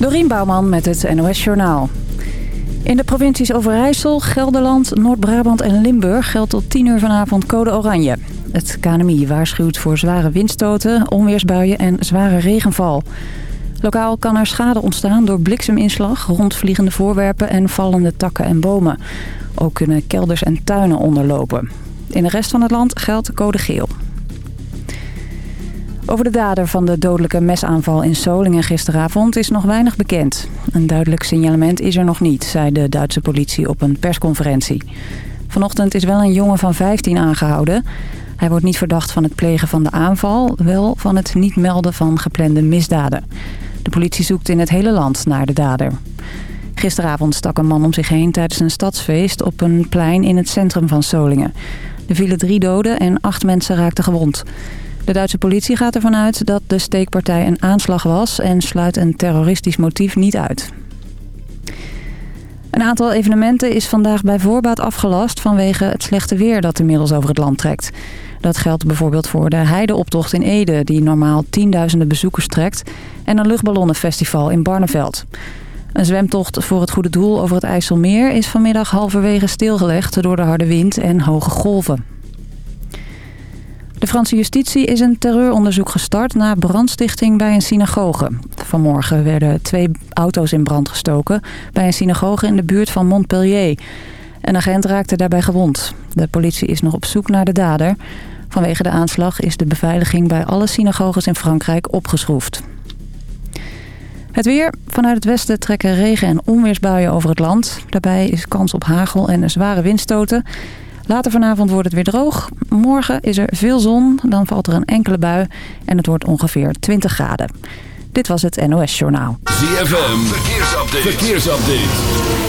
Dorien Bouwman met het NOS Journaal. In de provincies Overijssel, Gelderland, Noord-Brabant en Limburg geldt tot 10 uur vanavond code oranje. Het KNMI waarschuwt voor zware windstoten, onweersbuien en zware regenval. Lokaal kan er schade ontstaan door blikseminslag, rondvliegende voorwerpen en vallende takken en bomen. Ook kunnen kelders en tuinen onderlopen. In de rest van het land geldt code geel. Over de dader van de dodelijke mesaanval in Solingen gisteravond is nog weinig bekend. Een duidelijk signalement is er nog niet, zei de Duitse politie op een persconferentie. Vanochtend is wel een jongen van 15 aangehouden. Hij wordt niet verdacht van het plegen van de aanval, wel van het niet melden van geplande misdaden. De politie zoekt in het hele land naar de dader. Gisteravond stak een man om zich heen tijdens een stadsfeest op een plein in het centrum van Solingen. Er vielen drie doden en acht mensen raakten gewond. De Duitse politie gaat ervan uit dat de steekpartij een aanslag was... en sluit een terroristisch motief niet uit. Een aantal evenementen is vandaag bij voorbaat afgelast... vanwege het slechte weer dat inmiddels over het land trekt. Dat geldt bijvoorbeeld voor de heideoptocht in Ede... die normaal tienduizenden bezoekers trekt... en een luchtballonnenfestival in Barneveld. Een zwemtocht voor het goede doel over het IJsselmeer... is vanmiddag halverwege stilgelegd door de harde wind en hoge golven. De Franse justitie is een terreuronderzoek gestart na brandstichting bij een synagoge. Vanmorgen werden twee auto's in brand gestoken bij een synagoge in de buurt van Montpellier. Een agent raakte daarbij gewond. De politie is nog op zoek naar de dader. Vanwege de aanslag is de beveiliging bij alle synagoges in Frankrijk opgeschroefd. Het weer. Vanuit het westen trekken regen- en onweersbuien over het land. Daarbij is kans op hagel en zware windstoten. Later vanavond wordt het weer droog. Morgen is er veel zon, dan valt er een enkele bui en het wordt ongeveer 20 graden. Dit was het NOS Journaal. ZFM, verkeersupdate. verkeersupdate.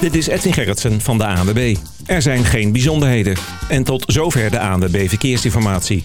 Dit is Edwin Gerritsen van de ANWB. Er zijn geen bijzonderheden. En tot zover de ANWB Verkeersinformatie.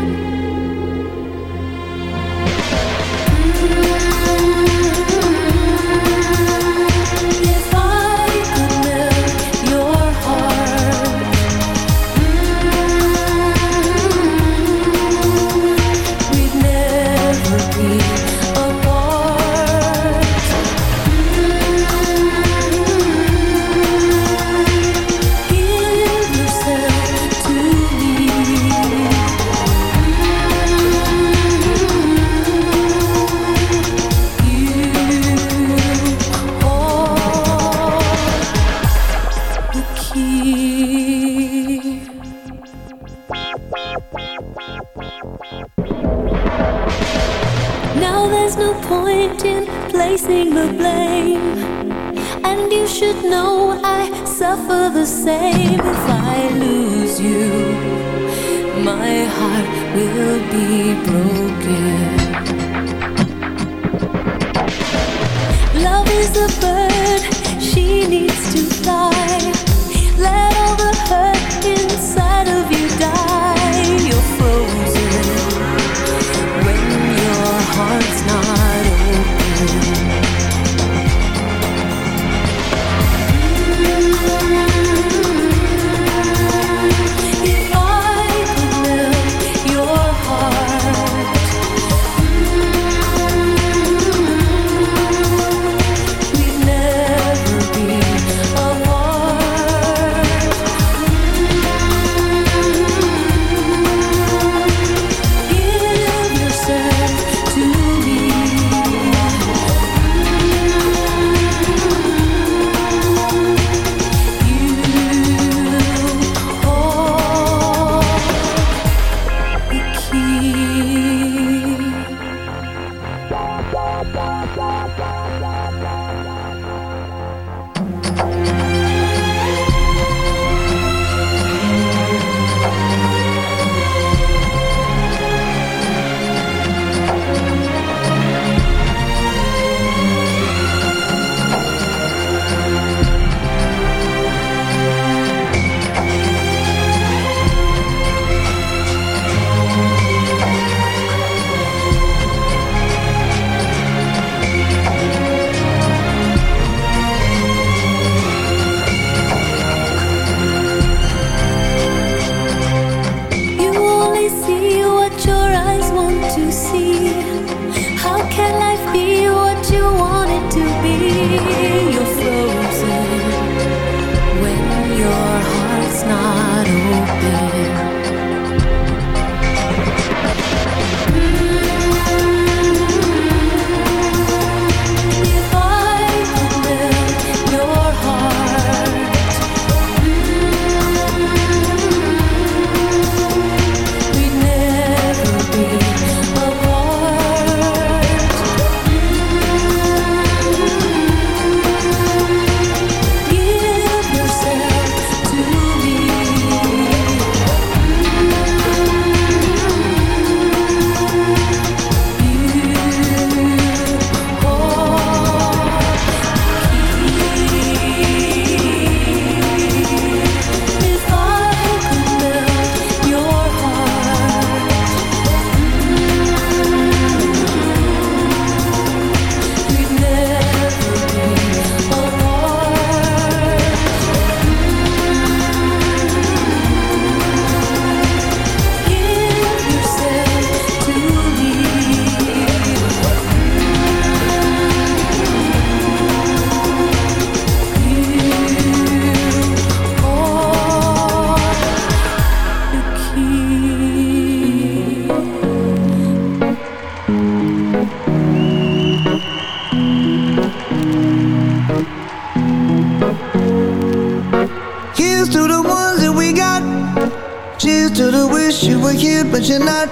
Same if I lose you. My heart will be broken.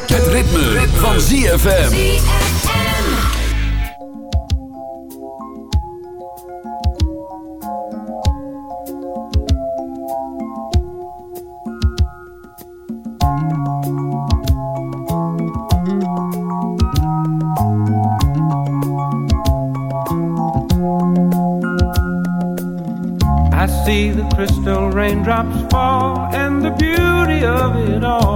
Het ritme, van ZFM. see the crystal raindrops fall, and the beauty of it all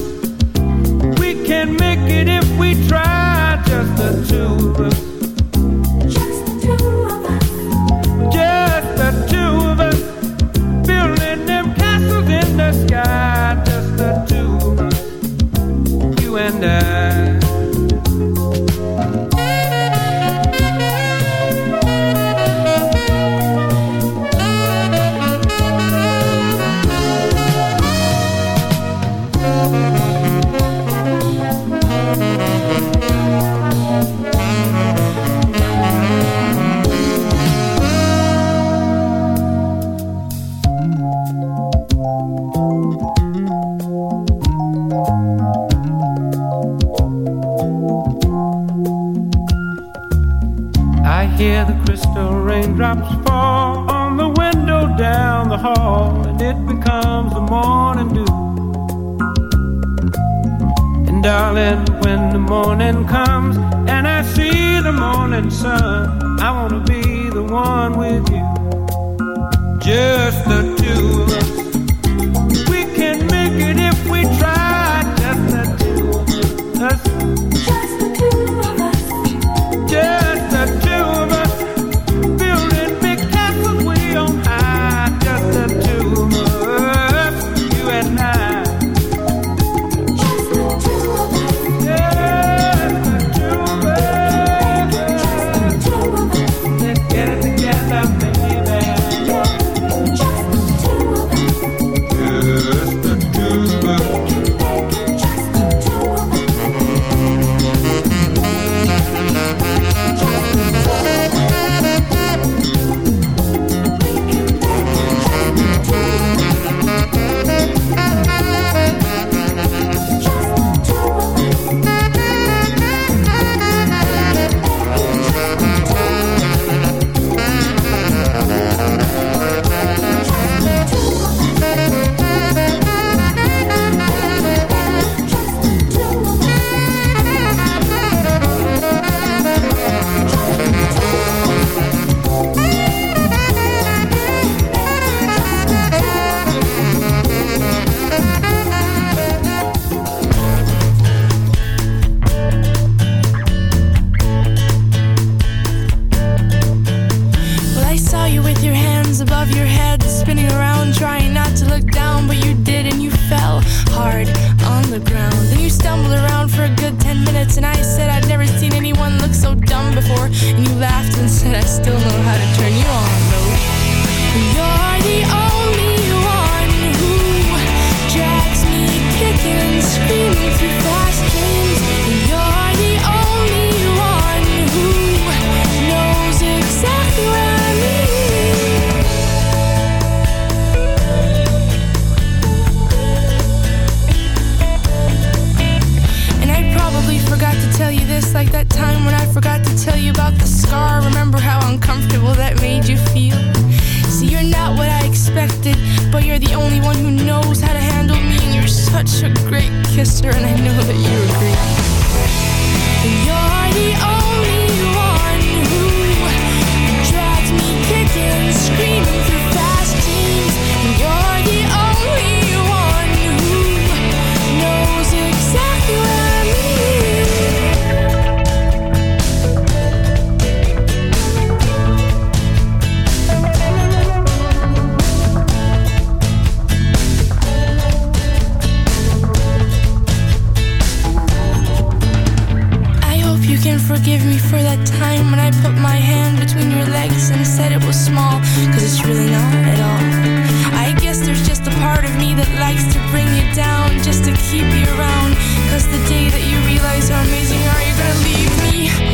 bring you down just to keep you around. Cause the day that you realize how amazing you are, you're gonna leave me.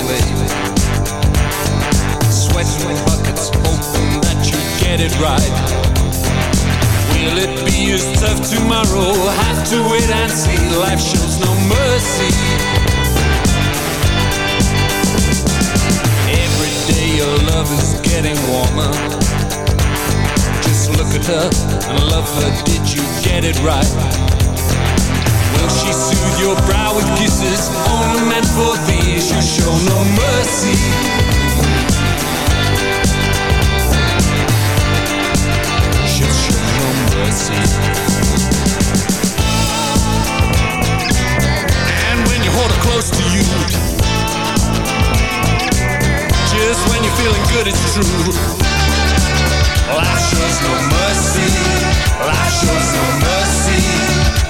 intensely. Sweating buckets, hoping that you get it right. Will it be as tough tomorrow? Have to wait and see. Life shows no mercy. Every day your love is getting warmer. Just look at her and love her. Did you get it right? She soothe your brow with kisses only meant for these? You show no mercy. She'll show no mercy. And when you hold her close to you, just when you're feeling good, it's true. Life shows no mercy. Life shows no mercy.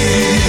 Mercy.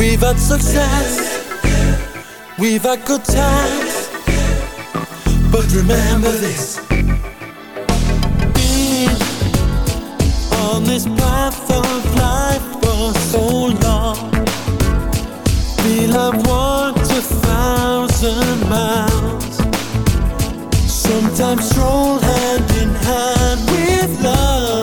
We've had success, we've had good times, but remember this. Being on this path of life for so long, we'll have walked a thousand miles. Sometimes stroll hand in hand with love.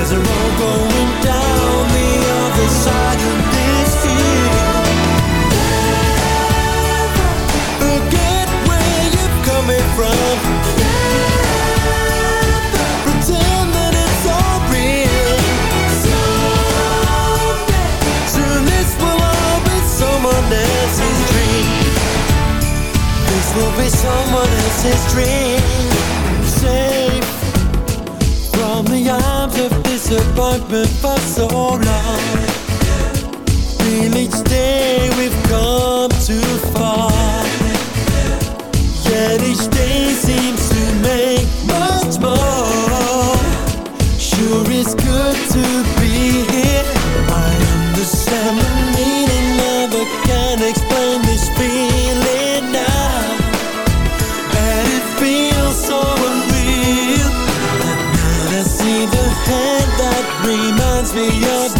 There's a road going down the other side of this hill. Will be someone else's dream. Safe from the arms of disappointment for so long. Feel each day we've come too far. Yet each day seems to make much more. Sure, it's good to be here. I understand the meaning of it, can't reminds me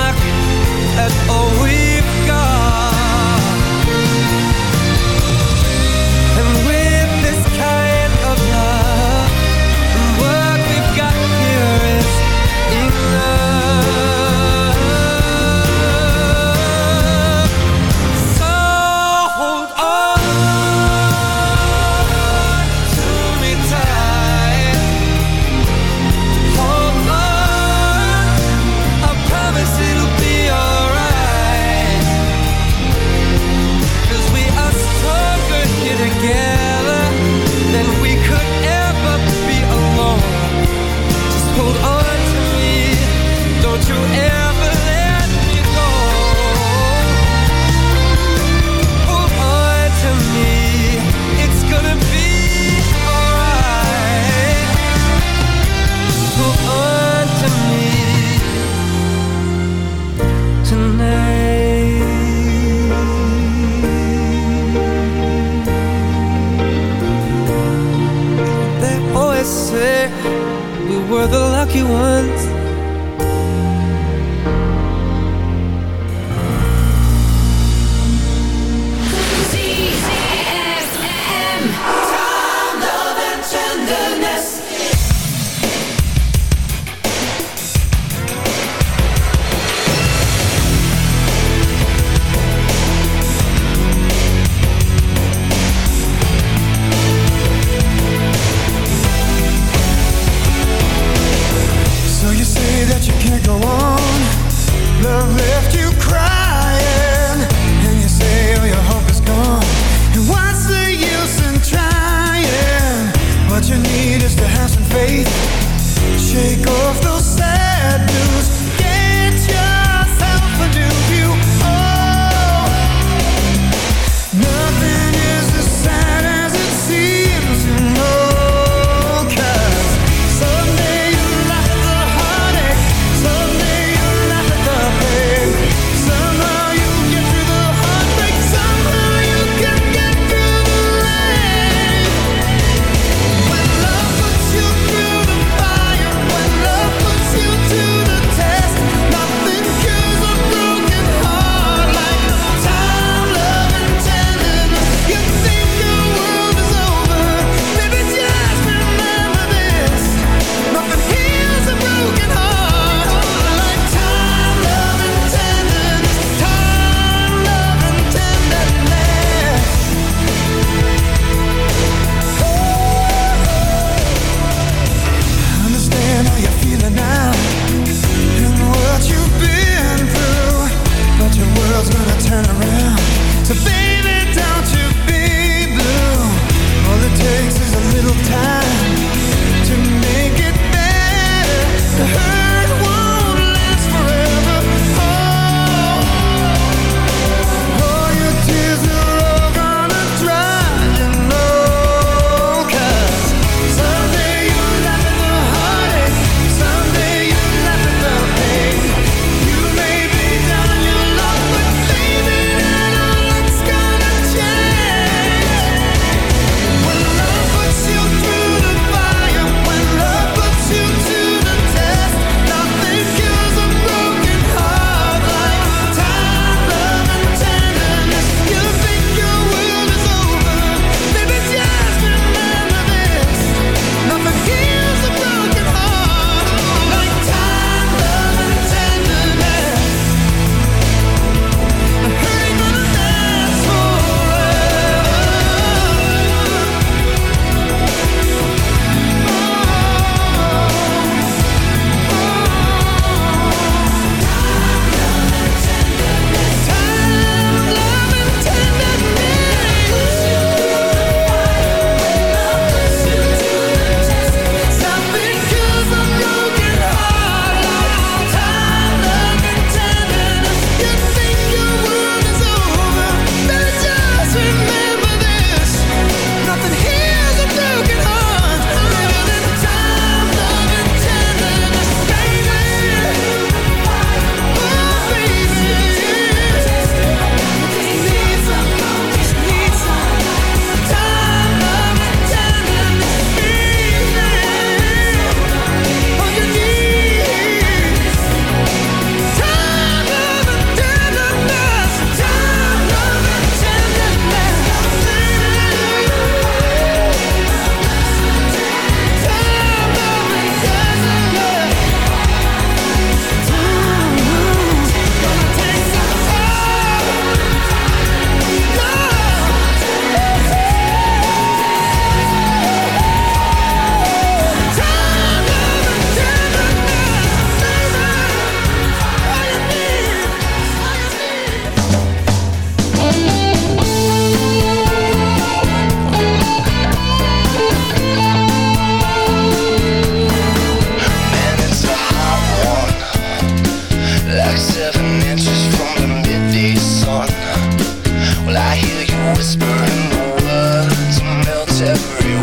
at all we've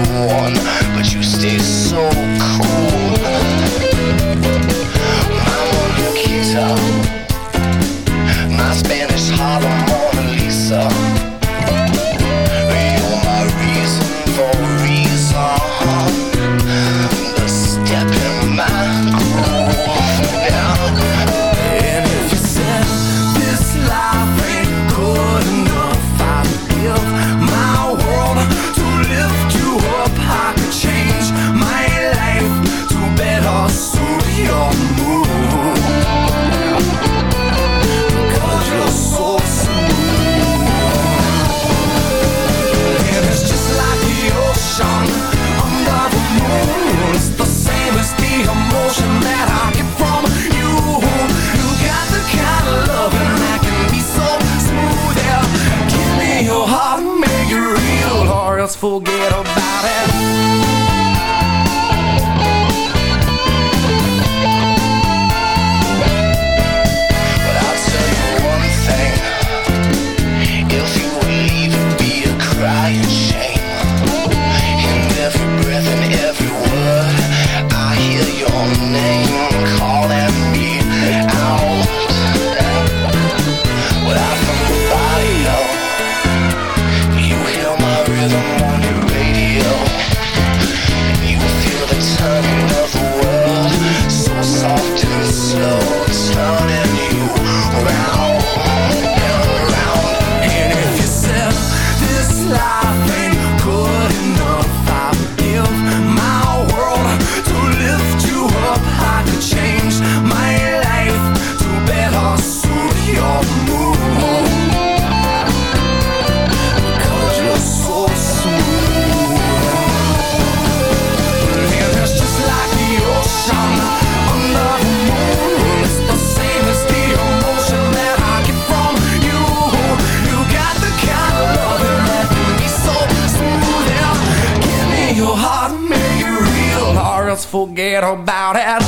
but you stay so little about it.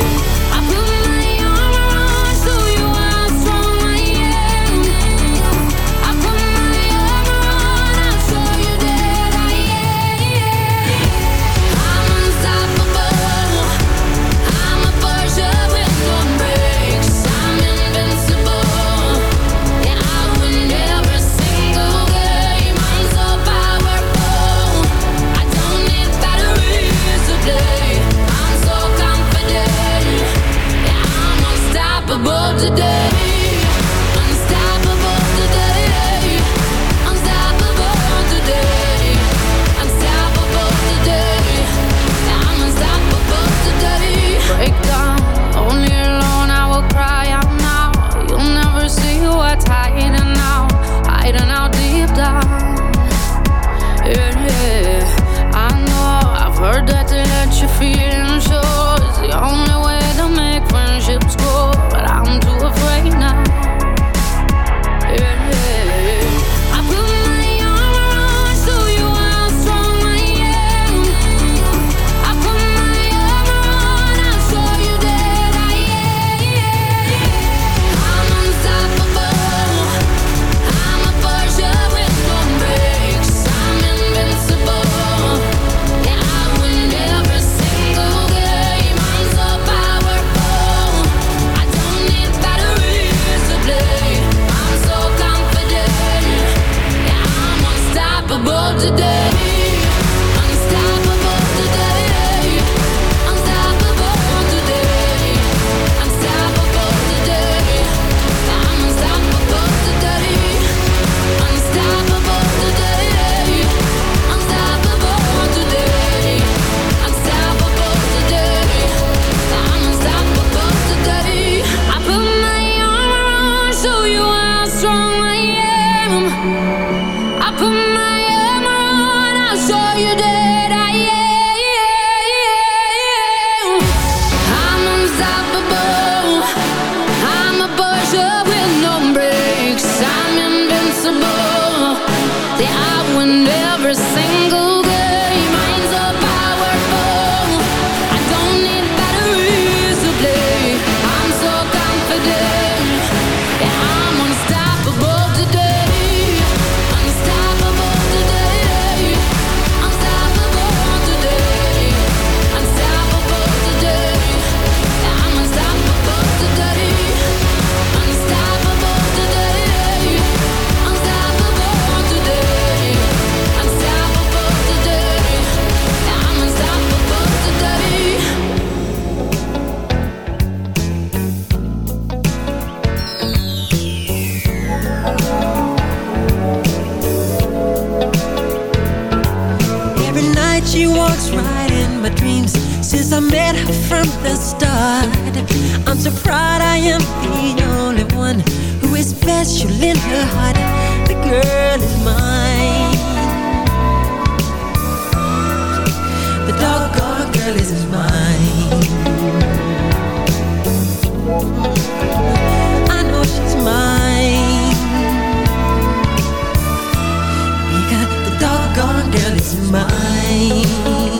Mine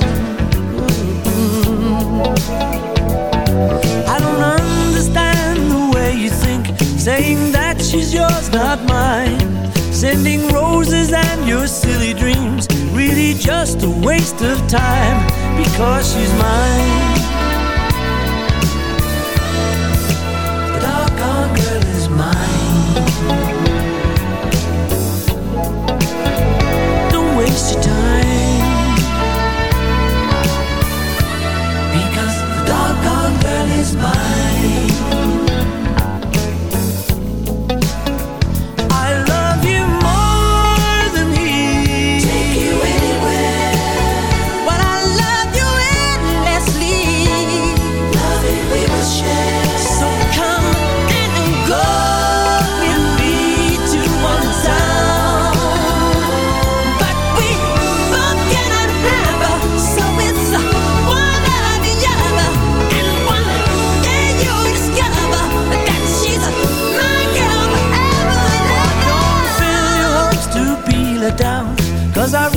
I don't understand the way you think, saying that she's yours, not mine. Sending roses and your silly dreams, really just a waste of time because she's mine. Girl